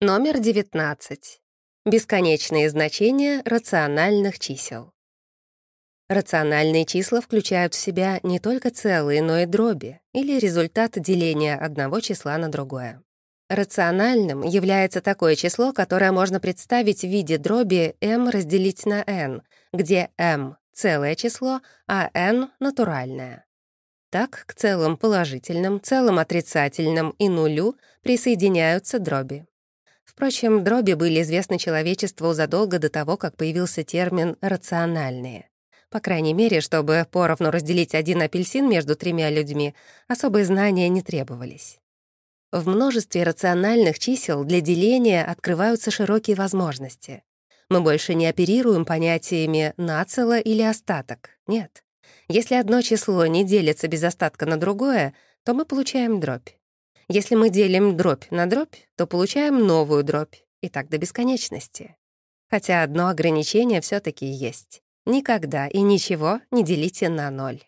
Номер 19. Бесконечные значения рациональных чисел. Рациональные числа включают в себя не только целые, но и дроби, или результат деления одного числа на другое. Рациональным является такое число, которое можно представить в виде дроби m разделить на n, где m — целое число, а n — натуральное. Так к целым положительным, целым отрицательным и нулю присоединяются дроби. Впрочем, дроби были известны человечеству задолго до того, как появился термин «рациональные». По крайней мере, чтобы поровну разделить один апельсин между тремя людьми, особые знания не требовались. В множестве рациональных чисел для деления открываются широкие возможности. Мы больше не оперируем понятиями «нацело» или «остаток». Нет. Если одно число не делится без остатка на другое, то мы получаем дробь. Если мы делим дробь на дробь, то получаем новую дробь, и так до бесконечности. Хотя одно ограничение все таки есть. Никогда и ничего не делите на ноль.